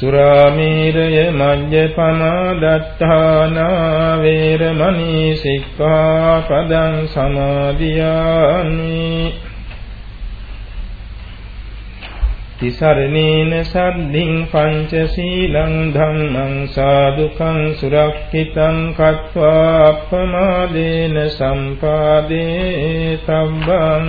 සුරාමීරය මජ්ජපමා දත්තානා වේරමණී සික්ඛාපදං සමාදියාමි. තිසරණේන සද්ධින් පංචශීලං ධම්මං සාදුකං සුරක්ෂිතං කତ୍වා අප්පමාදේන සම්පාදේ තබ්බං.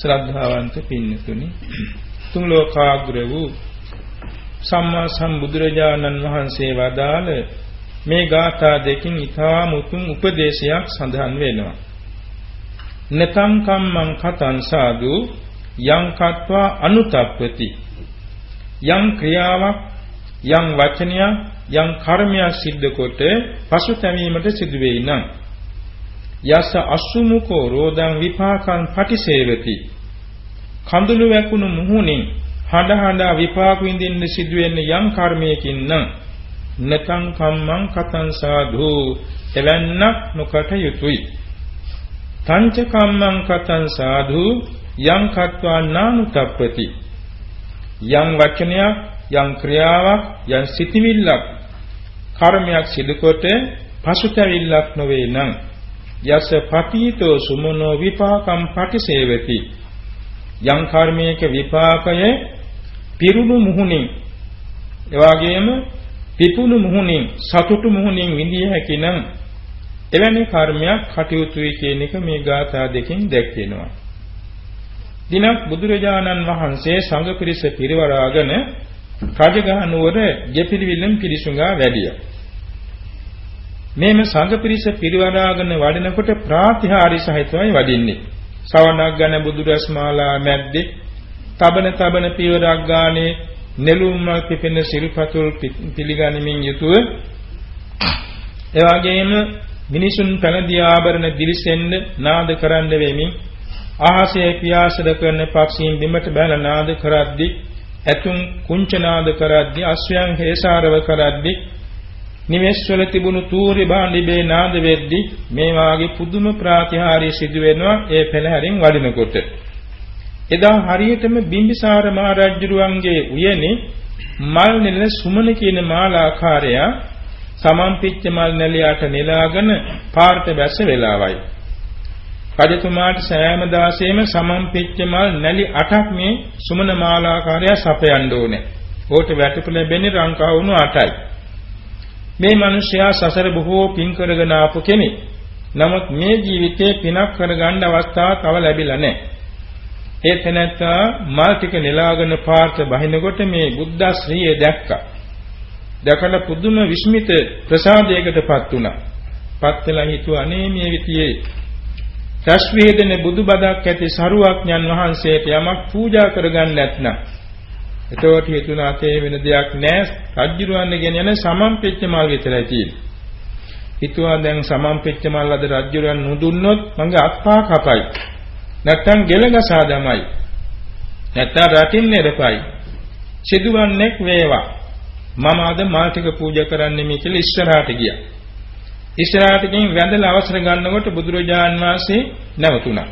ශ්‍රද්ධාවන්ත පින්නතුනි. තුන් ලෝකාග්‍ර වූ සම්මා සම්බුදුරජාණන් වහන්සේ වදාළ මේ ගාථා දෙකින් ඊටා මුතුන් උපදේශයක් සඳහන් වෙනවා. නතං කම්මං කතං සාදු යං කତ୍වා අනුතප්පති. යම් ක්‍රියාවක් යම් වචනයක් යම් කර්මයක් සිද්ධ කොට පසුතැවීමට සිදු වෙයි නම් යස අසුමුකෝ රෝදං විපාකං පටිසේවති. කඳුළු වැකුණු මුහුණින් හඬ හඬ විපාක විඳින්න සිදු වෙන්නේ යම් කර්මයකින් නම් නතං කම්මං කතං සාධු එවන්නක් නොකට යුතුය. තංච කම්මං කතං සාධු යං කତ୍වා නානුතප්පති. යම් වචනයක් යම් ක්‍රියාවක් යම් සිතිවිල්ලක් කර්මයක් සිදුකොට පසුතැවිල්ලක් නොවේ නම් යස පතීතෝ සුමනෝ විපාකම් පටිසේවති යම් කර්මයක විපාකය පිරුණු මුහුණින් එවාගෙම පිපුණු මුහුණින් සතුටු මුහුණින් විඳිය හැකි නම් එවැනි කර්මයක් කටයුතුයි කියන එක මේ ගාථා දෙකෙන් දැක්වෙනවා. දිනක් බුදුරජාණන් වහන්සේ සංඝ පිරිස පිරිවරාගෙන රජගහ නුවර ගෙපිලිවිලම් පිරිසුඟා වැඩියා. මේම සංඝ පිරිස පිරිවරාගෙන වඩිනකොට ප්‍රාතිහාරි සහිතවයි වඩින්නේ. සවනක් ගන බුදුරස් මාලා මැද්දේ තබන තබන පියවරක් ගානේ නෙළුම් පිපෙන සිල්පතුල් පිළිගනිමින් යුතුව එවාගෙම මිනිසුන් පැනදී ආභරණ දිලිසෙන්න නාද කරන්න වෙමින් අහසේ පියාසද කරන පක්ෂීන් බිමට බැල නාද කරද්දී ඇතුම් කුංච නාද කරද්දී අස්වැයන් හේසාරව කරද්දී නිවෙස්වල තිබුණු තූර්ය භාණ්ඩිබේ නාද වෙද්දී මේ වාගේ පුදුම ප්‍රාතිහාර්ය සිදු වෙනවා ඒ පෙළහැරින් වඩිනකොට එදා හරියටම බිම්බිසාර මහ රජුරුවන්ගේ උයනේ මල් නෙල සුමන කියන මාලාකාරය සමම්පිච්ච මල් නැලියට නෙලාගෙන පාර්ථ බැස වෙලාවයි රජතුමාට සෑම දාසෙම සමම්පිච්ච මල් නැලි 8ක් මේ සුමන මාලාකාරය සපයන්න ඕනේ. ඕට වැටුපු ලැබෙන්නේ රංකාවුණු 8යි. මේ මිනිසයා සසර බොහෝ පින් කරගෙන ආපු කෙනෙක්. නමුත් මේ ජීවිතේ පිනක් කරගන්න අවස්ථාව තව ලැබිලා නැහැ. ඒ තැනැත්තා මල් ටික නෙලාගෙන පාර්ථ බහිනකොට මේ බුද්ධ ශ්‍රීය දැක්කා. දැකලා පුදුම විස්මිත ප්‍රසාදයකටපත් වුණා. පත් වෙලා හිතුවා අනේ මේ විතියේ රස් වේදන බුදුබදක් ඇති සරුවක්ඥන් වහන්සේට යමක් පූජා කරගන්න නැත්නම් එතකොට හිතුණා තේ වෙන දෙයක් නැහැ රජ්ජුරුවන්ගේ ගෙන යන සමම්පෙච්ච මල් විතරයි තියෙන්නේ. හිතුවා දැන් සමම්පෙච්ච මල් අද රජ්ජුරුවන් නුදුන්නොත් මගේ අත්පා කපයි නැත්තම් ගෙලගසා දමයි. නැත්තම් රටින් නෙරපයි. සිදුවන්නේක් වේවා. මම අද මල් ටික පූජා කරන්නේ මේ කියලා ඉස්සරහට ගියා. ඉස්සරහට ගිහින් වැඳලා අවසර ගන්නකොට බුදුරජාන් වහන්සේ නැවතුණා.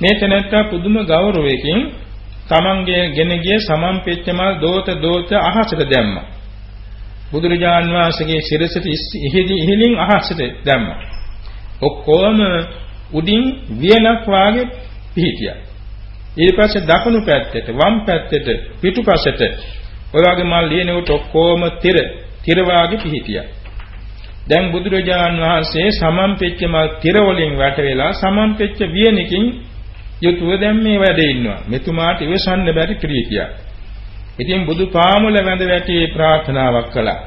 මේ තැනත්තා පුදුම ගෞරවයකින් තමන්ගේ ගෙන ගිය සමම්පෙච්ච මල් දෝත දෝත අහසට දැම්මා. බුදුරජාන් වහන්සේගේ සිරසට ඉහිදී ඉහිලින් අහසට දැම්මා. ඔක්කොම උඩින් වියනක් වාගේ පිහිටියා. ඊට පස්සේ දකුණු පැත්තට වම් පැත්තට පිටුපසට ඔය වගේ මල් ලියනකොට ඔක්කොම තිර තිර වාගේ පිහිටියා. දැන් බුදුරජාන් වහන්සේ සමම්පෙච්ච මල් තිර වලින් වැට වෙලා සමම්පෙච්ච වියනකින් යුතුව දැන් මේ වැඩේ ඉන්නවා. මෙතුමාට ඉවසන්න බැරි ප්‍රීතියක්. ඉතින් බුදු පාමුල වැඳ වැටි ප්‍රාර්ථනාවක් කළා.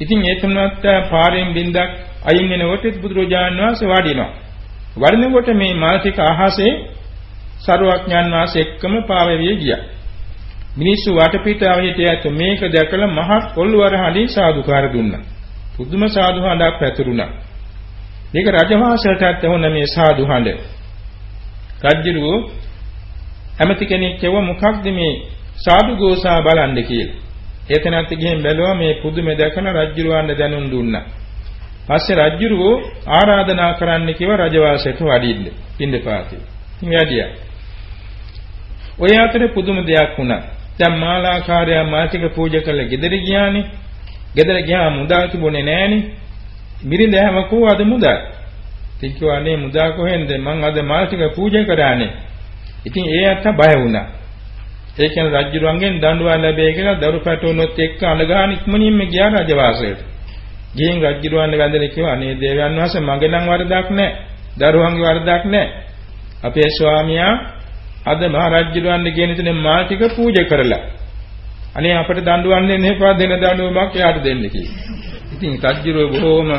ඉතින් ඒ තුනත් පාරෙන් බින්දක් අයින් වෙනකොට බුදුරජාන් වහන්සේ වඩිනවා. වඩිනකොට මේ මල් ටික අහසේ සරුවඥාන් වහන්සේ එක්කම පාවෙවිය ගියා. මිනිස්සු වටපිටාව හිටියත් මේක දැකලා මහත් ඔල්වර හඬින් සාදුකාර දුන්නා. පුදුම සාදු හඬක් පැතුරුණා. මේක රජවාසලටත් වුණ මේ සාදු හඬ. රජුරෝ ඇමති කෙනෙක් කියව මොකක්ද මේ සාදු ගෝසා බලන්න කියලා. එතනත් ගිහින් බැලුවා මේ පුදුමේ දැකලා රජුරවන්න දැනුම් දුන්නා. පස්සේ රජුරෝ ආරාධනා කරන්න කිව්ව රජවාසයට වඩින්න. පින්දපාතේ. ඉතින් වැඩියා. ඔය අතරේ පුදුම දෙයක් වුණා. දැන් මාලාකාරයා මාතික පූජා කළ ගෙදර ගියානේ. ගෙදර ගියාම මුදල් තිබුණේ නැහනේ. මිරිඳ හැමකෝ අද මුදල්. ඉතින් කිව්වා අනේ මුදල් කොහෙන්ද මං අද මාල් ටික පූජා කරානේ. ඉතින් ඒ අත්ත බය වුණා. ඒ කියන්නේ රජුරුවන්ගෙන් දඬුවම් ලැබෙයි කියලා දරු පැටවුනොත් එක්ක අනගාන ඉක්මනින්ම ගියා රජවාසයට. ගිහින් රජුරුවන්ගේ වැඳලා කිව්වා අනේ දේවයන් වහන්සේ මගේ නම් වරදක් නැහැ. දරුවන්ගේ වරදක් නැහැ. අපේ ස්වාමියා අද මහ රජුරුවන්ගේ කියන තැන මාල් ටික පූජා කරලා අනේ අපිට දඬුවම් දෙන්න එපා දෙන දඬුවමක් එයාට දෙන්න කියලා. ඉතින් රජුරෝ බොහෝම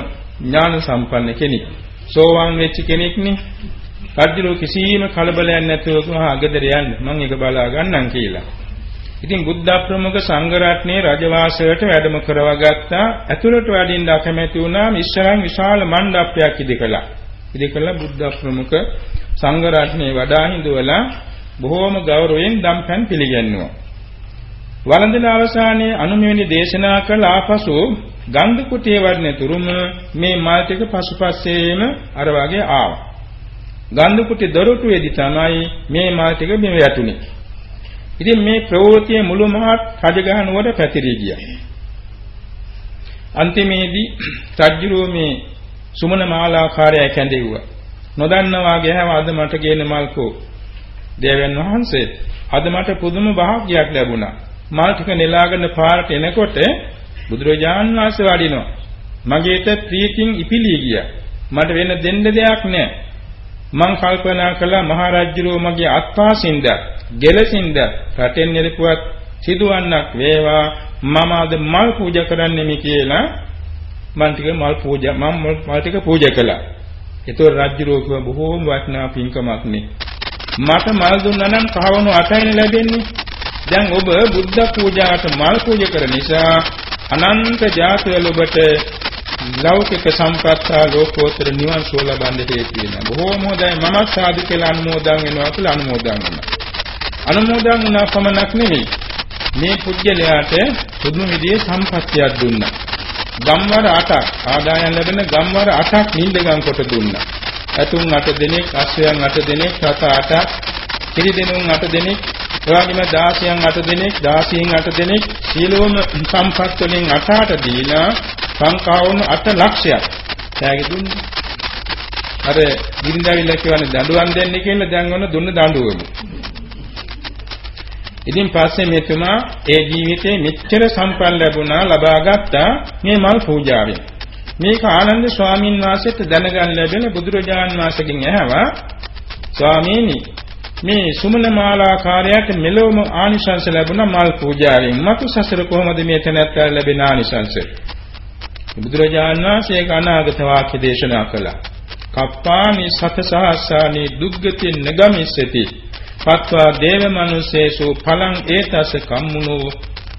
ඥාන සම්පන්න කෙනෙක්. සෝවාන් වෙච්ච කෙනෙක්නේ. රජුරෝ කිසිම කලබලයක් නැතුව මහා අගදර යන්න මම ඒක බලා ගන්නම් කියලා. ඉතින් බුද්ධ ප්‍රමුඛ සංඝ රත්නයේ රජවාසයට වැඩම කරවා ගත්තා. ඇතුළට වඩින්න අකමැති වුණාම ඉස්සරහින් විශාල මණ්ඩපයක් ඉදිකලා. ඉදිකලා බුද්ධ ප්‍රමුඛ සංඝ රත්නයේ වඩා හිඳුවලා බොහෝම ගෞරවයෙන් දම්පැන් පිළිගන්නවා. වළඳන අවසානයේ අනුමෙවැනි දේශනා කළ ආපසු ගංග කුටියේ වඩන තුරුම මේ මල් ටික පසුපස්සේම අර වගේ ආවා. ගංග කුටි දොරටුවේදී තමයි මේ මල් ටික බිම වැටුනේ. ඉතින් මේ ප්‍රවෘත්තිය මුළු මහත් රජගහ නුවර පැතිරී ගියා. අන්තිමේදී රජුරෝ මේ සුමන මාලාකාරය කැඳෙව්වා. නොදන්නවා ගෑව අද මට ගේන මල්කෝ දේවයන් වහන්සේ අද මට පුදුම භාග්‍යයක් ලැබුණා. මල් ටික නෙලාගෙන පාරට එනකොට බුදුරජාන් වහන්සේ වඩිනවා. මගේට ප්‍රීතින් ඉපිලී ගියා. මට වෙන දෙන්න දෙයක් නැහැ. මං කල්පනා කළා මහරජුරෝ මගේ අත්පාසින්ද, ගෙලසින්ද රටෙන් නිරපුවත් සිදුවන්නක් වේවා මම අද මල් පූජා කරන්නෙමි කියලා මං ටික මල් පූජා මම මල් ටික පූජා කළා. ඒතොර රජුරෝ කිව්ව බොහෝම වටිනා පින්කමක් නේ. මට මල් දුන්නා නම් කහවණු 8යිනේ ලැබෙන්නේ. දැන් ඔබ බුද්ධ පූජාවට මල් පූජා කර නිසා අනන්ත ජාතිවල ඔබට ලෞකික සම්පත්ත ලෝකෝත්තර නිවන් සුව ලබන්න හේතු වෙනවා. බොහෝම හොඳයි මම සාදු කියලා අනුමෝදන් වෙනවා කියලා අනුමෝදන් වෙනවා. අනුමෝදන් වුණා පමණක් නෙවෙයි. මේ පුජ්‍යලයාට පුදුම විදිහේ සම්පත්තියක් දුන්නා. ගම්වර 8ක් ආදායම් ලැබෙන ගම්වර 8ක් නින්දගම් කොට දුන්නා. ඇතුන් 8 දෙනෙක්, අශ්වයන් 8 දෙනෙක්, රත 8ක්, කිරිදෙනුන් 8 දෙනෙක්, එවාගෙම 16න් 8 දෙනෙක් 16න් 8 දෙනෙක් සියලුම සම්පත් වලින් 8ට දීලා සංඛාවුන් 8 ලක්ෂයක් තෑගි දුන්නා. අර ගින්දාවිල්ල කියවනේ දඬුවම් දෙන්නේ කියලා දැන් ඔන්න දුන්න දඬුවම. ඉතින් පස්සේ මෙතුමා ඒ ජීවිතේ මෙච්චර සම්පන්න ලැබුණා ලබාගත්තා මේ මල් පූජාවෙන්. මේක ආනන්ද ස්වාමීන් වහන්සේට දැනගන්න ලැබෙන බුදුරජාන් වහන්සේගෙන් ඇහුවා ස්වාමීනි මේ සුමන මාලාකාරයට මෙලොවම ආනිශංස ලැබුණ මල් පූජාවෙන්. මතු සසර කොහොමද මේ තැනැත්ත ලැබෙන ආනිශංස? බුදුරජාණන් වහන්සේ අනාගත වාක්‍ය දේශනා කළා. කප්පානි සතසහස්සානි දුග්ගති නගමිස්සති. පත්වා දේව මනුස්සේසු පලං ඒතස කම්මුනෝ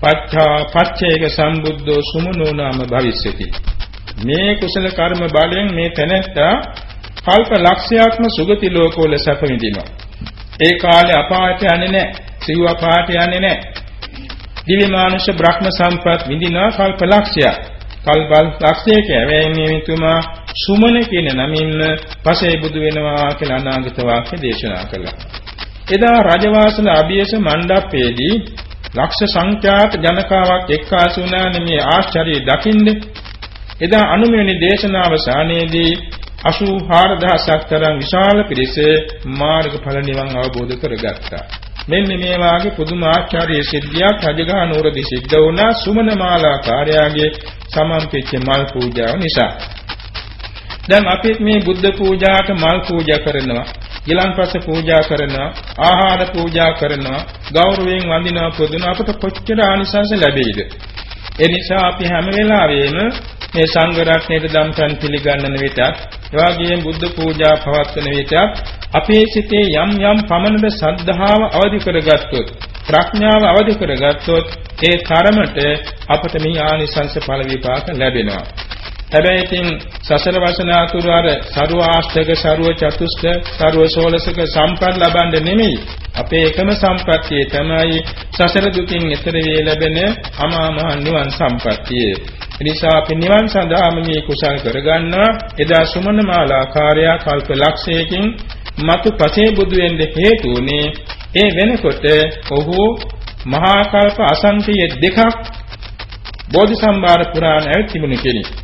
පච්චා පච්චේක සම්බුද්ධෝ සුමනෝ නාම භවිස්සති. මේ කුසල කර්ම බලයෙන් මේ තැනැත්තා කල්ප ලක්ෂයක්ම සුගති ලෝකවල සැප විඳිනවා ඒ කාලේ අපායට යන්නේ නැහැ. සිව් අපායට යන්නේ නැහැ. දිව්‍ය මානුෂ බ්‍රහ්ම සම්පත් විඳිනා කල්ප ලක්ෂයක්. කල්ප ලක්ෂයක ඇවැන්නේ මිතුමා සුමන කියන නමින් පසේ බුදු වෙනවා කියලා අනාගත වාක්‍ය දේශනා කළා. එදා රජවාසල අභියස මණ්ඩපයේදී ලක්ෂ සංඛ්‍යාත ජනකාවක් එක්කාසු වුණානේ මේ ආශ්චර්යය දකින්නේ. එදා අනුමෙනි දේශනාව සානේදී 84000ක් තරම් විශාල පිරිස මාර්ගඵල නිවන් අවබෝධ කරගත්තා. මෙන්න මේ වාගේ පුදුමාචාර්ය සිද්ධියක් රජගහ නුවරදී සිද්ධ වුණා සුමන මාලා කාර්යාගේ සමම්පෙච්ච මල් පූජාව නිසා. දැන් අපි මේ බුද්ධ පූජාට මල් පූජා කරනවා, ගිලන්පස පූජා කරනවා, ආහාර පූජා කරනවා, ගෞරවයෙන් වඳිනවා පුදුන අපට කොච්චර ආනිසංස ලැබෙයිද? ඒ නිසා අපි හැම වෙලාවෙම මේ සංඝ රත්නයේ දම්පන් පිළිගන්නන විටත් එවාගෙම බුද්ධ පූජා පවත්වන විටත් අපේ සිතේ යම් යම් පමණද සද්ධාව අවදි කරගත්තොත් ප්‍රඥාව අවදි කරගත්තොත් ඒ තරමට අපට මේ ආනිසංස ඵල විපාක ලැබෙනවා. හැබැයි ඉතින් සසල වසනාතුරු අර සරුව ආස්තක සරුව චතුස්ක සරුව සෝලසක සම්පත් ලබන්න නෙමෙයි අපේ එකම සම්පත්තිය තමයි සසල දුකින් එතර වේ ලැබෙන අමා මහ නිවන් සම්පත්තිය. එනිසා අපි නිවන් සඳහාම මේ කුසල් කරගන්නවා එදා සුමන මාලාකාරයා කල්ප ලක්ෂයකින් මතු පසේ බුදු වෙන්න හේතු උනේ ඒ වෙනකොට ඔහු මහා කල්ප අසංඛ්‍ය දෙකක් බෝධිසම්භාර පුරාණ ඇවිත් තිබුණේ කෙනෙක්.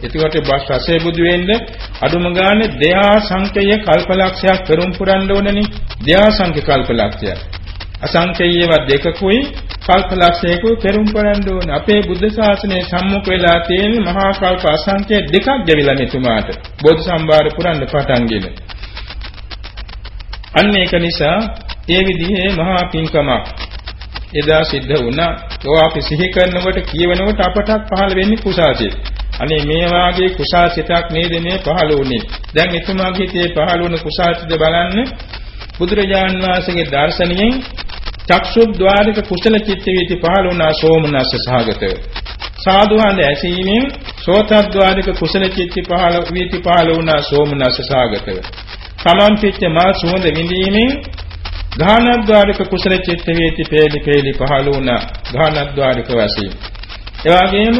එතකොට බස් රසේ බුදු වෙන්න අඩුම ගානේ දෙහා සංඛ්‍යය කල්පලක්ෂයක් පෙරම් පුරන්න ඕනනේ. දෙහා සංඛ්‍ය කල්පලක්ෂයක්. අසංඛ්‍යයව දෙකකුයි කල්පලක්ෂයකුයි පෙරම් පුරන්න ඕන. අපේ බුද්ධ ශාසනයේ සම්මුඛ වෙලා තියෙන මහා කල්ප අසංඛ්‍ය දෙකක් ගෙවිලා මෙතුමාට. බෝධි සම්භාර පුරන්න පටන්ගෙන. අන්න ඒක නිසා ඒ විදිහේ මහා පින්කමක් එදා සිද්ධ වුණා. ඒවා අපි සිහි කරනකොට කියවනකොට අපටත් පහළ වෙන්නේ කුසාසිත. අනේ මේ වාගේ කුසාසිතක් නේද මේ පහළ වුණේ. දැන් එතුමාගේ හිතේ පහළ වුණ කුසාසිත බලන්න බුදුරජාන් වහන්සේගේ දර්ශනයෙන් චක්සුද්්වාරික කුසල චිත්ත වීති පහළ වුණා සෝමනස්ස සහගතව. සාදුහඳ ඇසීමෙන් සෝතද්්වාරික කුසල චිත්ත පහළ වීති පහළ වුණා සෝමනස්ස සහගතව. තමන් පිච්ච මා සුවඳ විඳීමෙන් ගානද්්වාරික කුසල චිත්ත වේති පේලි පේලි පහළ වුණා ගානද්්වාරික වශයෙන්. එවාගෙම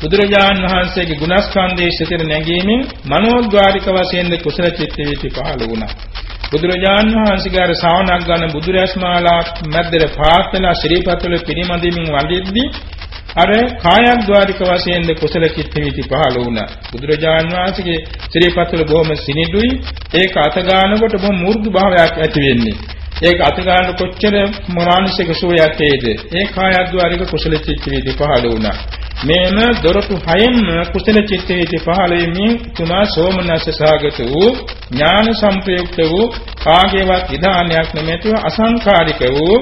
බුදුරජාන් වහන්සේගේ ගුණස්කන්ධයේ සිටින නැගීමෙන් මනෝද්වාරික වශයෙන් කුසල චිත්ත වේති පහළ වුණා. බුදුරජාන් වහන්සේගේ අර ශ්‍රාවණක් ගන්න බුදුරැස්මාලා මැද්දේ පාත්තලා ශ්‍රීපතුල පිරිමදිමින් වඳිද්දී අර කායද්්වාරික වශයෙන් කුසල චිත්ත වීති පහළ වුණා. බුදුරජාන් වහන්සේගේ ශ්‍රීපතුල බොහොම සිනිඳුයි. ඒක අත ගන්නකොට බොහොම මෘදු භාවයක් ඇති වෙන්නේ. ඒක අත ගන්න කොච්චර මානසික සුවයක් ඒද? ඒ කායද්්වාරික කුසල චිත්ත වීති පහළ වුණා. මේම දොරටු හයෙන්ම කුසල චිත්ත වීති පහළ වෙමින් තුමා සෝමනස්ස සාගත වූ ඥාන සංප්‍රයුක්ත වූ කාගේවත් විධානයක් නැමැතිව අසංකාරික වූ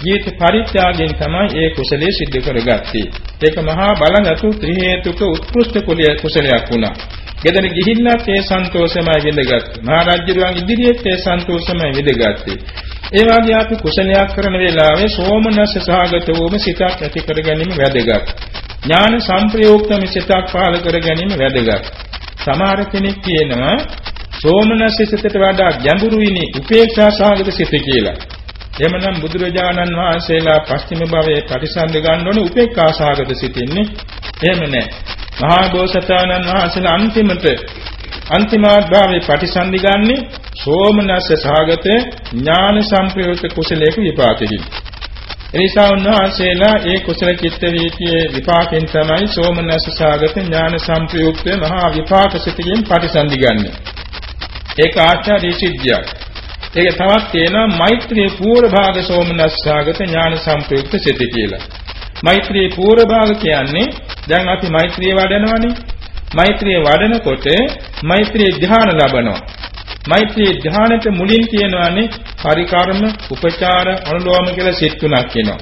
ජීවිත පරිත්‍යාගයෙන් තමයි ඒ කුසලයේ සිද්ධ කරගත්තේ. ඒක මහා බලගතු ත්‍රි හේතුක උත්කෘෂ්ඨ කුසලයක් වුණා. ගෙදර ගිහිල්ලත් ඒ සන්තෝෂමයි විඳගත්තේ. මහා රජුරුවන් ඉදිරියේත් ඒ සන්තෝෂමයි විඳගත්තේ. ඒ වගේ අපි කුසලයක් කරන වෙලාවේ සෝමනස්ස සහගත වූම සිතක් ඇති කර ගැනීම වැදගත්. ඥාන සංප්‍රයුක්තම සිතක් පහළ කර ගැනීම වැදගත්. සමහර කෙනෙක් කියනවා සෝමනස්ස සිතට වඩා ගැඹුරුයිනි උපේක්ෂා සහගත සිත කියලා. එමනම් බුදුරජාණන් වහන්සේලා පස්චිම භවයේ ප්‍රතිසන්ද ගන්න ඕනේ උපේක්ඛා සාගත සිතින්නේ. එහෙම නැහැ. මහා බෝසතාණන් වහන්සේලා අන්තිමට අන්තිමාභාවයේ ප්‍රතිසන්දි ගන්නේ සෝමනස්ස සාගත ඥාන සංප්‍රයුක්ත කුසලයක විපාකෙකින්. එනිසා උන්වහන්සේලා ඒ කුසල චිත්ත වීතියේ විපාකෙන් තමයි සෝමනස්ස සාගත ඥාන සංප්‍රයුක්ත මහා විපාක සිතකින් ප්‍රතිසන්දි ගන්නේ. ඒක ආචාර්ය සිද්ධියක්. ඒක තවත් තියෙනවා මෛත්‍රී පූර්ව භාග සෝමනස්සාගත ඥාන සංප්‍රයුක්ත සිත කියලා. මෛත්‍රී පූර්ව භාග කියන්නේ දැන් අපි මෛත්‍රිය වඩනවානේ. මෛත්‍රිය වඩනකොට මෛත්‍රී ධ්‍යාන ලබනවා. මෛත්‍රී ධ්‍යානෙට මුලින් කියනවානේ පරිකර්ම, උපචාර, අනුලෝම කියලා සිත් තුනක් කියනවා.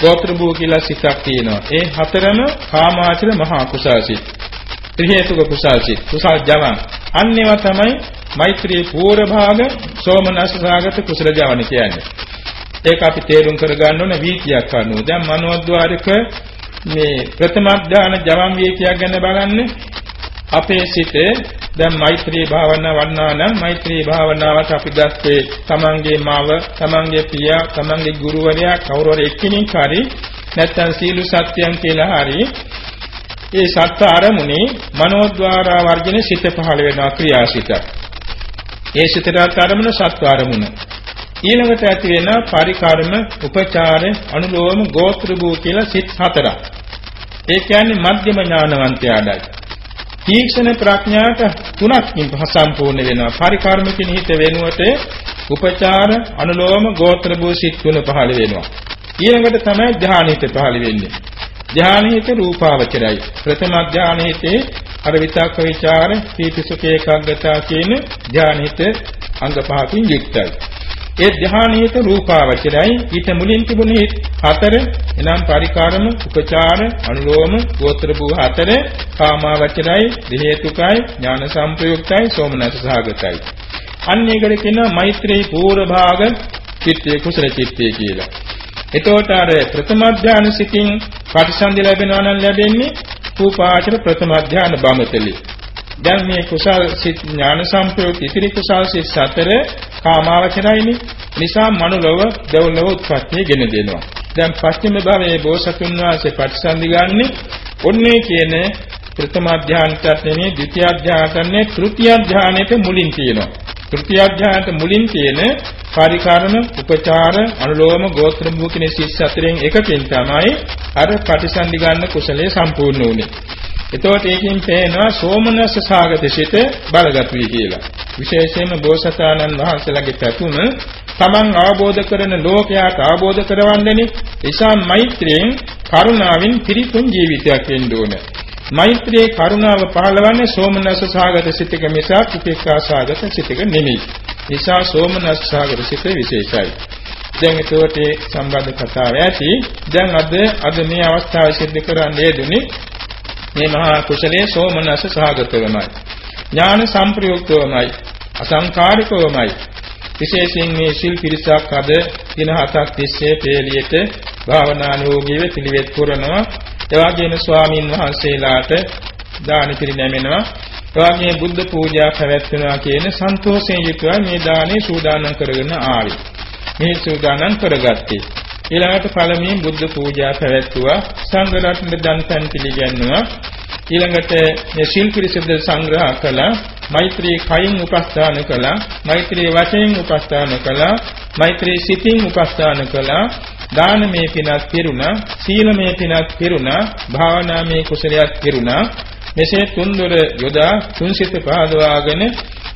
ගෝත්‍ර භූ කියලා සිතක් තියෙනවා. ඒ හතරම කාමාචර මහා කුසල සිත්. ත්‍රි හේතුක කුසල සිත්. කුසල ජවන්. අන්නේවා තමයි මෛත්‍රී පූර්ව භාග සෝමනස්ස සාගත කුසල ජවන කියන්නේ. ඒක අපි තේරුම් කරගන්න ඕන වීතියක් අනුව. දැන් මනෝද්වාරික මේ ප්‍රථම ඥාන ජවන් වීතියක් ගැන බලන්නේ අපේ සිතේ දැන් මෛත්‍රී භාවනාව වඩනවා නම් මෛත්‍රී භාවනාවට අපි ගත්තේ තමන්ගේ මාව, තමන්ගේ පියා, තමන්ගේ ගුරුවරයා කවුරු හරි එක්කෙනෙක් හරි නැත්නම් සීල සත්‍යයන් කියලා හරි ඒ සත්‍ය අරමුණේ මනෝද්වාරා වර්ජන සිත පහළ වෙනවා ක්‍රියාසිත. ඒ සිතට අරමුණ සත්ව අරමුණ. ඊළඟට ඇති වෙන පරිකාරම, උපචාර, අනුලෝම, ගෝත්‍ර භූ කියලා සිත් හතරක්. ඒ කියන්නේ මධ්‍යම ඥානවන්තයාටයි. තීක්ෂණ ප්‍රඥාට තුනක් සම්පූර්ණ වෙනවා. පරිකාරම කියන හිත වෙනුවට උපචාර, අනුලෝම, ගෝත්‍ර භූ සිත් තුන පහළ වෙනවා. ඊළඟට තමයි ධානහිත පහළ වෙන්නේ. ධානහිත රූපාවචරයි. ප්‍රථම ධානහිතේ අර විතක්ක ਵਿਚාර පීති සුඛ ඒකාග්‍රතාව කියන ධානහිත අංග පහකින් යුක්තයි. ඒ ධානහිත රූපාවචරයි ඊට මුලින් තිබුණේ හතර එනම් පරිකාරම උපචාර අනුලෝම ගෝත්‍ර භූ හතර කාමාවචරයි දෙහේතුකයි ඥාන සංප්‍රයුක්තයි සෝමනස සහගතයි. අන්න ඒකට කියනවා මෛත්‍රී පූර්ව භාග චිත්තේ කුසල චිත්තේ කියලා. එතකොට අර ප්‍රථම ධානය සිතින් ප්‍රතිසන්දි ලැබෙනවා නම් ලැබෙන්නේ රූපාචර ප්‍රථම ධානය බඹතලි. දැන් මේ කුසල් සිත් ඥාන සම්ප්‍රයුක්ත ඉතිරි කුසල් සිත් සතර කාමාවචරයිනේ. නිසා මනුලව දෙව්ලොව උත්පත්තිය ගෙන දෙනවා. දැන් පස්චිම භවයේ බෝසතුන් වහන්සේ ප්‍රතිසන්දි ගන්නේ ඔන්නේ කියන ප්‍රථම ධානයට නෙමෙයි ද්විතිය ධානයට නෙමෙයි තෘතිය ධානයට මුලින් තියෙනවා. තෘතිය ධානයට මුලින් තියෙන පරිකාරණ, උපචාර, අනුලෝම, ගෝත්‍ර මුඛිනේ සිස් අතරින් එකකින් තමයි අර ප්‍රතිසන්දි ගන්න කුසලයේ සම්පූර්ණ වුනේ. එතකොට ඒකෙන් පේනවා සෝමනස්ස සාගත සිත බලගත් වී කියලා. විශේෂයෙන්ම බෝසතාණන් වහන්සේලාගේ පැතුම තමන් අවබෝධ කරන ලෝකයාට අවබෝධ කරවන්නනේ. ඒසා මෛත්‍රියෙන් කරුණාවෙන් පිරිපුන් ජීවිතයක් වෙන්න ඕනේ. මෛත්‍රියේ කරුණාව පහළවන්නේ සෝමනස්ස සාගත සිතක මිසක් උපේක්ඛා සාගත සිතක නෙමෙයි. නිසා සෝමනස්ස සාගත සිත විශේෂයි. දැන් ඒකට සම්බන්ධ කතාව ඇති. දැන් අද අද මේ අවස්ථාවේ සිද්ධ කරන්නේ දුනි මේ මහා කුසලයේ සෝමනස්ස සාගතවමයි. ඥාන සංප්‍රයුක්තවමයි. අසංකාරිකවමයි. විශේෂයෙන් මේ සිල් පිරිසක් අද දින හතක් තිස්සේ පෙළියට භාවනානුයෝගීව පිළිවෙත් පුරනවා. එවාගේම ස්වාමින් වහන්සේලාට දාන පිරිනැමෙනවා. එවාගේ බුද්ධ පූජා පැවැත්වෙනවා කියන සන්තෝෂයෙන් යුතුව මේ දානේ සූදානම් කරගෙන ආවේ. මේ සූදානම් කරගත්තේ. ඊළඟට පළමුවෙන් බුද්ධ පූජා පැවැත්වුවා. සංඝ රත්න දන්පැන් පිළිගන්නවා. ඊළඟට මේ සිල් පිරිසද සංග්‍රහ කළා. මෛත්‍රී කයින් උපස්ථාන කළා. මෛත්‍රී වචයෙන් උපස්ථාන කළා. මෛත්‍රී සිතින් උපස්ථාන කළා. දානමය පිනක් පිරුණා. සීලමය පිනක් පිරුණා. භාවනාමය කුසලයක් පිරුණා. මෙසේ තුන්දොර යොදා තුන්සිත පහදවාගෙන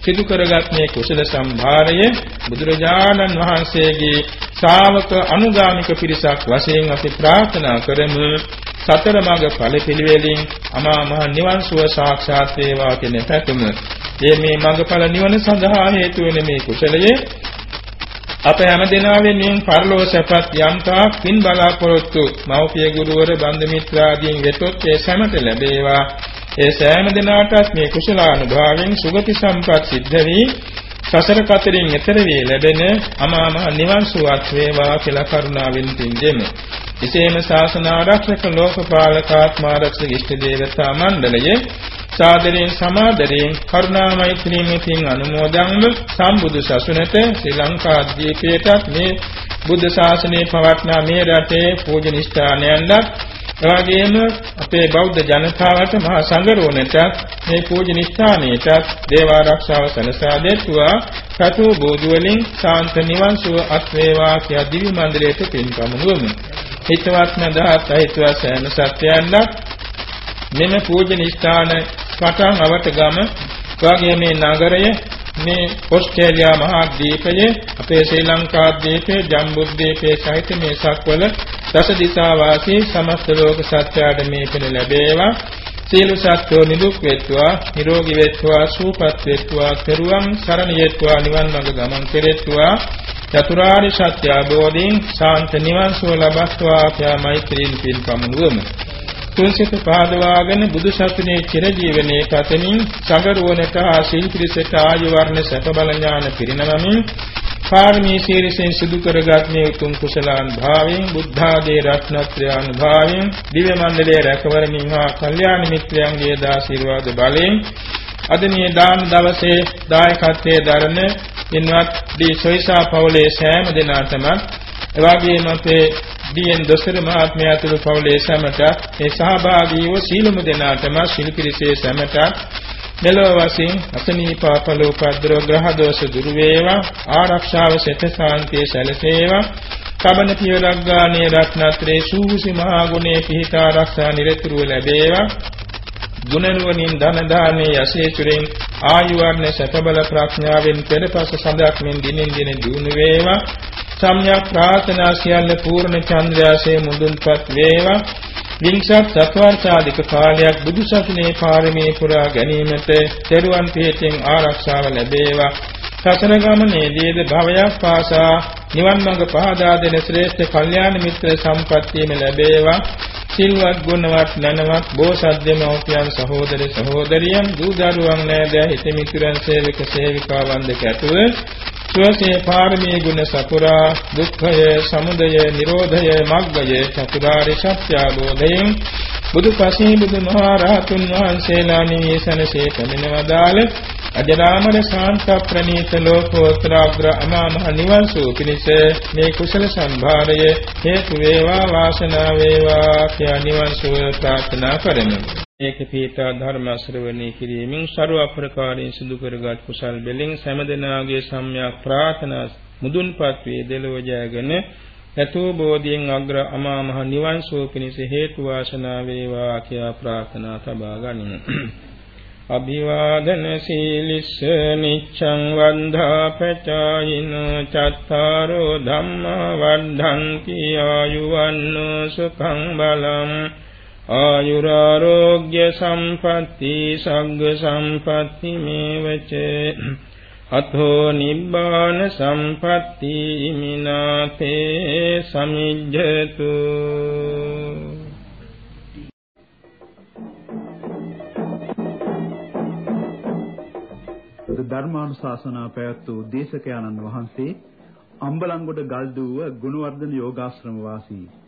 සිදු කරගත් මේ කුසල සම්භාරය බුදුරජාණන් වහන්සේගේ ශ්‍රාවක අනුගාමික පිරිසක් වශයෙන් අපි ප්‍රාර්ථනා කරමු සතර මඟ ඵල පිළිවෙලින් අමා මහ නිවන් සුව සාක්ෂාත් වේවා කියන පැතුම. මේ මේ මඟඵල නිවන සඳහා හේතු වෙන මේ කුසලයේ අප හැම දිනා වෙනින් පරලෝ සැපත් යම්තා පින් බලාපොරොත්තු මෞපිය ගුරුවර බන්ධ මිත්‍රාදීන් වෙතොත් ඒ සැමට ලැබේවා ඒ සෑම දිනාටත් මේ කුසලානුභාවයෙන් සුගති සම්පත් සිද්ධ වී සසර කතරින් එතර වේ ලැබෙන අමා මහ නිවන් සුවත් වේවා කියලා කරුණාවෙන් පින්දෙමු. එසේම ශාසන ආරක්ෂක ලෝකපාලක ආත්මාරක්ෂක ඉෂ්ට දේවතා මණ්ඩලයේ සාදරයෙන් සමාදරයෙන් කරුණා මෛත්‍රී මෙතින් අනුමෝදන්ව සම්බුදු සසුනට ශ්‍රී ලංකා දීපයටත් මේ බුද්ධ ශාසනය පවත්නා මේ රටේ පූජනීය ස්ථානයන්වත් එවාගෙම අපේ බෞද්ධ ජනතාවට මහා සංඝරෝණයට මේ පූජනීය ස්ථානයට දේව ආරක්ෂාව සැලසා දෙත්වා සතු බෝධි වලින් ශාන්ත නිවන් සුව අත් වේවා කියා දිවි මන්දිරයට පින් පමුණුවමු. හිතවත් නදාත් අහිතව සෑම සත්‍යයන්වත් මෙම පූජනීය ස්ථාන පටන් අවට ගම වාගේ මේ නගරය මේ ඕස්ට්‍රේලියා මහා දීපයේ අපේ ශ්‍රී ලංකා දීපයේ ජම්බුද්දීපයේ සහිත මේ සක්වල දස දිසා වාසී සමස්ත ලෝක සත්‍යයට මේ පින ලැබේවා. සියලු සත්වෝ නිදුක් වෙත්වා නිරෝගී වෙත්වා සුවපත් වෙත්වා පෙරුවන් සරණ යෙත්වා නිවන් මඟ ගමන් කෙරෙත්වා. චතුරාර්ය සත්‍ය අවබෝධයෙන් ශාන්ත නිවන් සුව ලබත්වා ආපයා මෛත්‍රීන් පින් පමුණුවමු. තුන්සිත පාදවාගෙන බුදු සසුනේ චිරජීවනයේ පතමින් සගරුවනට හා සීපිරිසට ආයු වර්ණ සැප බල ඥාන පිරිනමමින් පාරමී ශීර්ෂයෙන් සිදු කරගත් මේ උතුම් කුසලාන් භාවයෙන් බුද්ධාදී රත්නත්‍රයන් භාවයෙන් දිව්‍ය මණ්ඩලයේ රැකවරණින් හා කල්යාණ මිත්‍රයන්ගේ දාශිර්වාද බලයෙන් අද මේ දාන දවසේ දායකත්වයේ දරන ඉන්වත් දී සොයිසා පවුලේ සෑම දෙනාටම එවාගේම අපේ ඩීඑන් දොස්තර මහත්මයා ඇතුළු පවුලේ සැමට මේ සහභාගී වූ සීලමු දෙනාටම ශිල්පිරිසේ සැමට මෙලොව වශයෙන් අසනීපාපල උපද්දව ග්‍රහ දෝෂ දුරු වේවා ආරක්ෂාව සෙත සාන්තිය සැලසේවා. කබන පියවරක් ගානේ රත්නත්‍රේ සූසි මහා ගුණේ පිහිට ආරක්ෂා නිරතුරුව ලැබේවා. ගුණනුවණින් ධන දානේ යසේචුරෙන් ආයු වර්ණ සතබල ප්‍රඥාවෙන් පෙරපස සඳක් මෙන් දිනෙන් දින දිනු වේවා. සම්‍යක් ප්‍රාර්ථනා සියල්ල පූර්ණ චන්ද්‍රයාසේ මුදුන්පත් වේවා. විංසත් සත්වර්ෂාධික කාලයක් බුදු සසුනේ පාරමී පුරා ගැනීමට තෙරුවන් පිහිටෙන් ආරක්ෂාව ලැබේවා. සසර ගමනේදීද භවයක් පාසා නිවන් මඟ පහදා දෙන ශ්‍රේෂ්ඨ කල්යාණ මිත්‍ර සම්පත්තියම ලැබේවා. සිල්වත් ගුණවත් නැනවත් බෝසත් දෙමව්පියන් සහෝදර සහෝදරියන් දූ දරුවන් නෑදෑ හිත මිතුරන් සේවක සේවිකාවන් දෙක ඇතුව සුවසේ පාරමී ගුණ සපුරා දුක්ඛය සමුදය නිරෝධය මග්ගය චතුරාර්ය සත්‍ය අවබෝධයෙන් බුදු පසේ බුදු මහරහතුන් වහන්සේලා නිවේසනසේ පැමිණවදාල අජරාමර ශාන්ත ප්‍රණීත ලෝකෝත්තර අග්‍ර අමා මහ නිවන් සුව පිණිස මේ කුසල සම්භාරය හේතු වේවා වාසනාව වේවා කියා නිවන් සුව ප්‍රාර්ථනා කරමු. ඒක පීඨා ධර්ම ශ්‍රවණය කිරීමෙන් ਸਰව අප්‍රකාරයෙන් සිදු කරගත් කුසල් බෙලින් සෑමදෙනාගේ සම්‍යක් ප්‍රාර්ථනා මුදුන්පත් වේ දෙලොව ජයගෙන යතෝ බෝධියෙන් අග්‍ර අමා මහ නිවන් සුව පිණිස හේතු වාසනා වේවා කියා ප්‍රාර්ථනා සබා ගනිමු. අභිවාදන සීලිස්ස නිච්ඡං වන්ධා පචායින චත්තාරෝ ධම්මා වද්ධන්ති ආයුවන්නෝ සුඛං බලං ආයුරාෝග්‍ය සම්පatti සග්ග සම්පatti මේවච. අතෝ නිබ්බාන සම්පatti මිනාතේ සමිජ්ජතු. අද ධර්මානුශාසනා පැවැත් වූ දේශකයන්න් වහන්සේ අම්බලන්ගොඩ ගල්දුව ගුණවර්ධන යෝගාශ්‍රම වාසී.